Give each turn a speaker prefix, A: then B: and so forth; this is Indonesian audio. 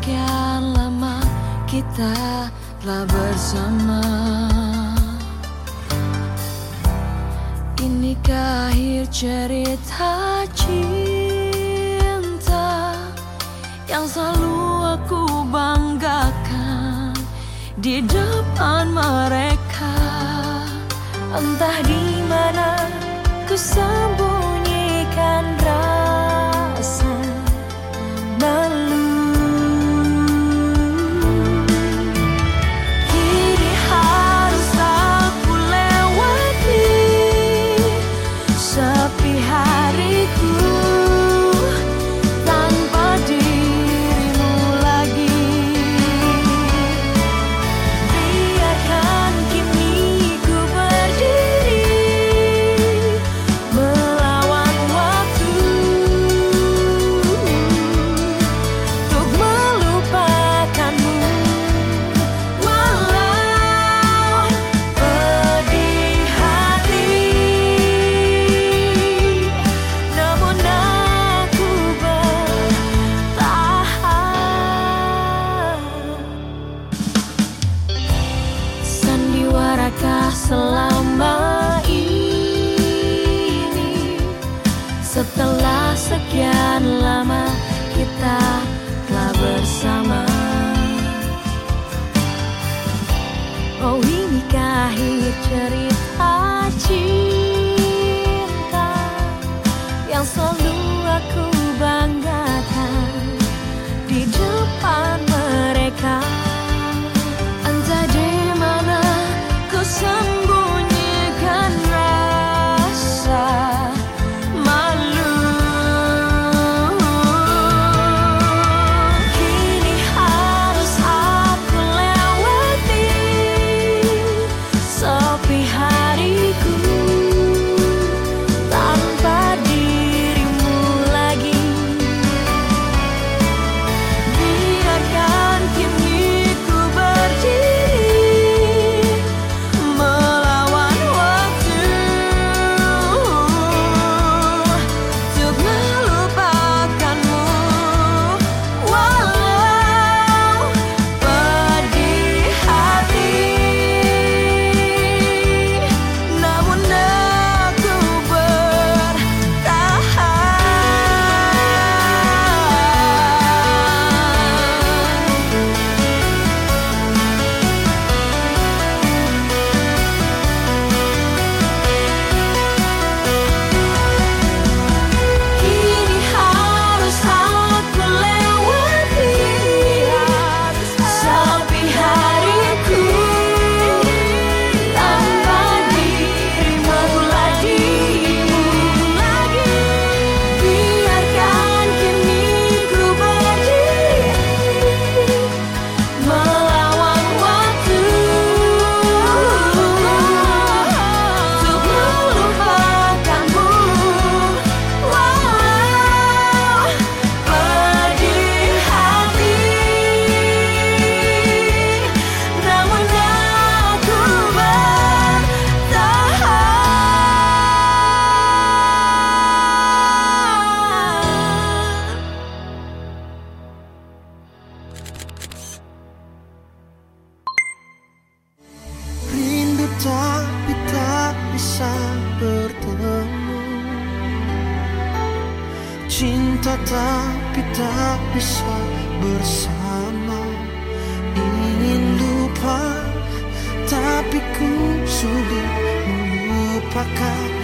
A: Sekian lama kita telah bersama. Ini akhir cerita cinta Yang selalu aku banggakan Di depan mereka? Entah di mana ku sembunyikan Adakah selama ini?
B: Setelah sekian lama bisa bertemu. Cinta tapi tak bisa bersama. Ingin lupa tapi ku sulit melupakan.